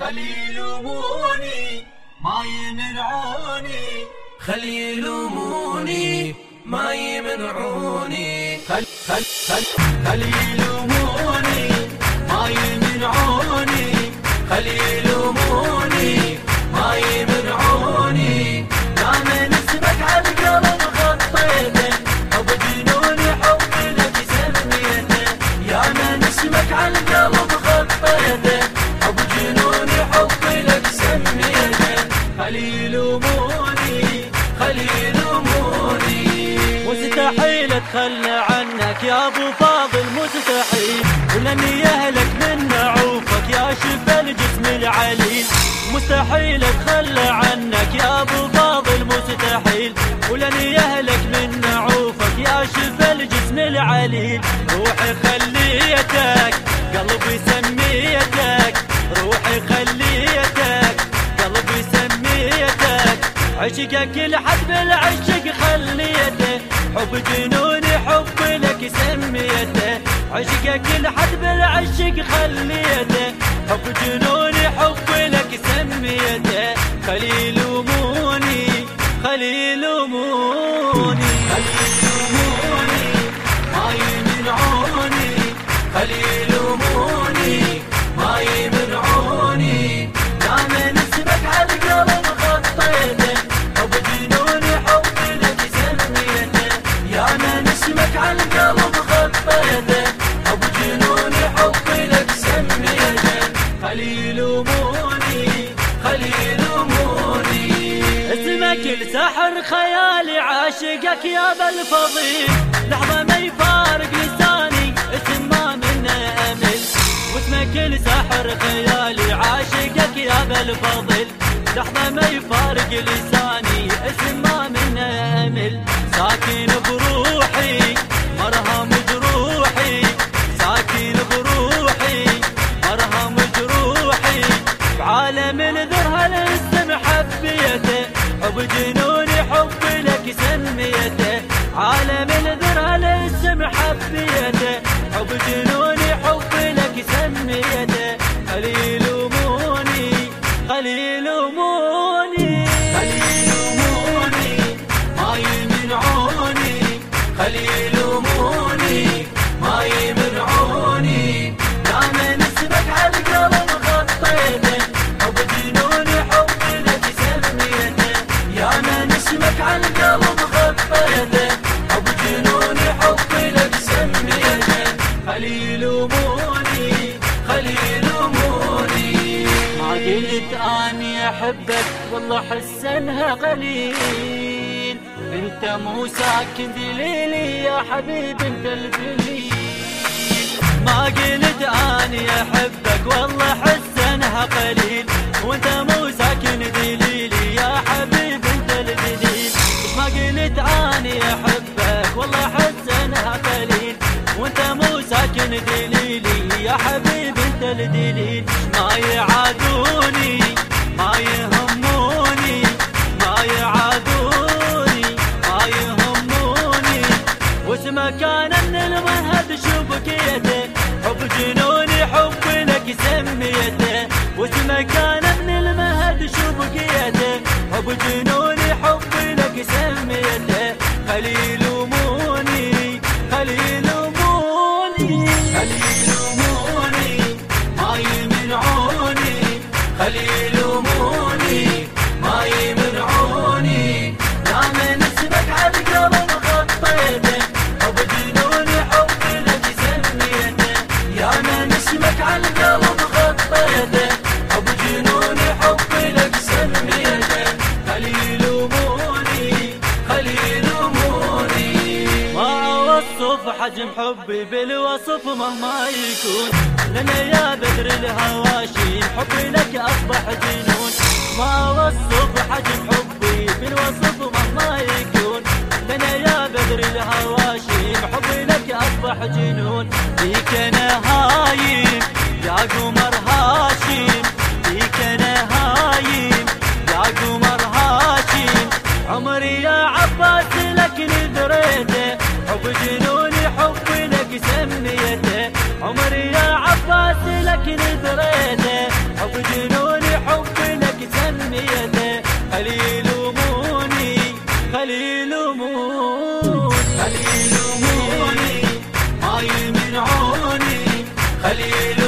خلي يلوموني ما يمنعوني. خلي يلوموني ما يمنعوني. خل خل خل خلي عنك يا أبو فاضل مستحيل. ولاني اهلك من نعوفك يا شف الجسم العليل. مستحيل أتخلى عنك يا أبو فاضل مستحيل. ولاني اهلك من نعوفك يا شف الجسم العليل. روحي خليتك قلبي سميتك روحي خليتك قلبي سميتك عشقك لحد بالعشق خليته حب جنوني خليته حب جنوني حب لك سميته. خلي يلوموني خلي يلوموني يلوموني ما يمنعوني خلي اسمك لسحر خيالي عاشقك يا بالفضيل لحظة ما يفارق لساني اسم ما منه أمل. واسمك لسحر خيالي عاشقك يا بالفضل لحظة ما يفارق لساني اسم ما احبك والله حس انها قليل. أنت مو ساكن دليلي يا حبيب أنت الدليل ما قلت اني أحبك والله حس انها قليل. وأنت مو ساكن دليلي يا حبيب. جنوني حب لك سميته خلي يلوموني خلي يلوموني خلي يلوموني ما يمنعوني خلي يلوموني ما يمنعوني يا من اسمك على القلب غطيته حب جنوني حب لك سميته يا من اسمك على القلب غطيته حجم حبي بالوصف مهما يكون. لنا يا بدر الهواشي حبي لك أصبح جنون. ما اوصف حجم حبي بالوصف مهما يكون. لنا يا بدر الهواشي حبي لك أصبح جنون. فيك أنا هايم يا قمر هاشم فيك أنا هايم يا قمر هاشم. عمري يا عباس لك نذريته حب جنوني يلومون خلي يلوموني ما يمنعوني خلي يلوموني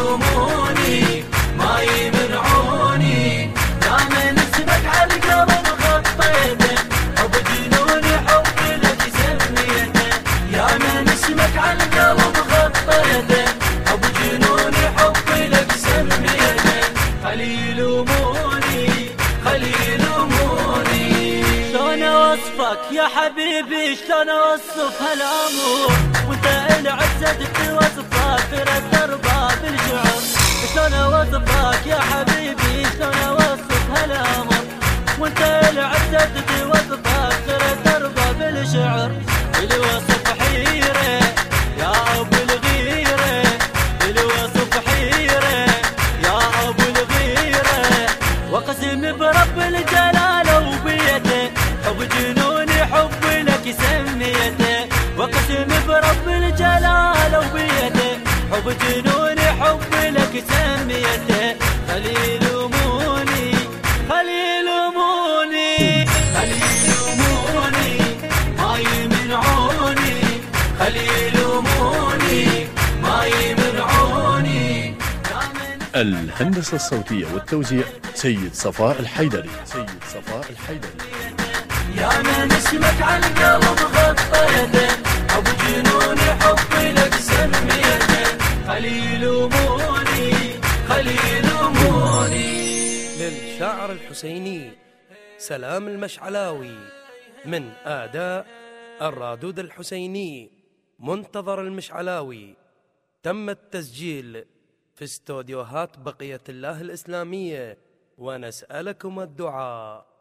حبيبي شلون أوصف هالأمور؟ وأنت العزة توصف فرد ارباب الشعر شلون أوصفك يا حبيبي؟ شلون اوصف الهندسة الصوتية والتوزيع سيد صفاء الحيدري. سيد صفاء الحيدري. يا من اسمك على القلب غطيته حب جنوني حب لك سميته خلي يلوموني خلي يلوموني للشاعر الحسيني سلام المشعلاوي من آداء الرادود الحسيني منتظر المشعلاوي. تم التسجيل في استوديوهات بقية الله الإسلامية ونسألكم الدعاء.